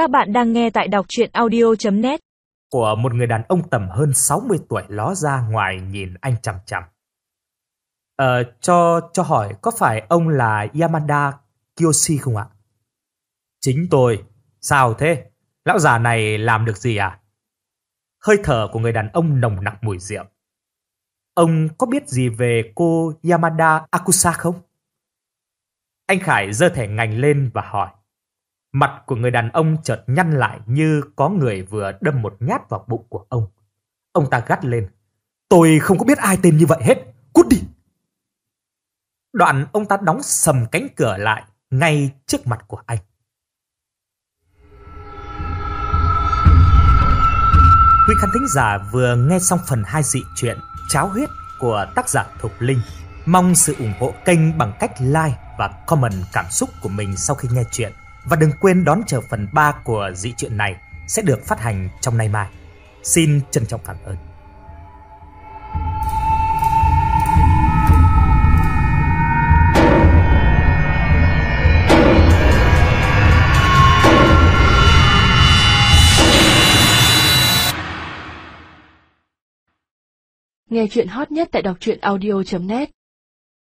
Các bạn đang nghe tại đọc chuyện audio.net của một người đàn ông tầm hơn 60 tuổi ló ra ngoài nhìn anh chằm chằm. Ờ, cho cho hỏi có phải ông là Yamada Kiyoshi không ạ? Chính tôi. Sao thế? Lão già này làm được gì à? Hơi thở của người đàn ông nồng nặc mùi rượu. Ông có biết gì về cô Yamada Akusa không? Anh Khải giơ thẻ ngành lên và hỏi. Mặt của người đàn ông chợt nhăn lại như có người vừa đâm một nhát vào bụng của ông. Ông ta gắt lên. Tôi không có biết ai tên như vậy hết. Cút đi! Đoạn ông ta đóng sầm cánh cửa lại ngay trước mặt của anh. Quý khán thính giả vừa nghe xong phần 2 dị truyện Cháo huyết của tác giả Thục Linh. Mong sự ủng hộ kênh bằng cách like và comment cảm xúc của mình sau khi nghe chuyện. Và đừng quên đón chờ phần 3 của dị truyện này sẽ được phát hành trong nay mai. Xin trân trọng cảm ơn. Nghe chuyện hot nhất tại đọc truyện audio.net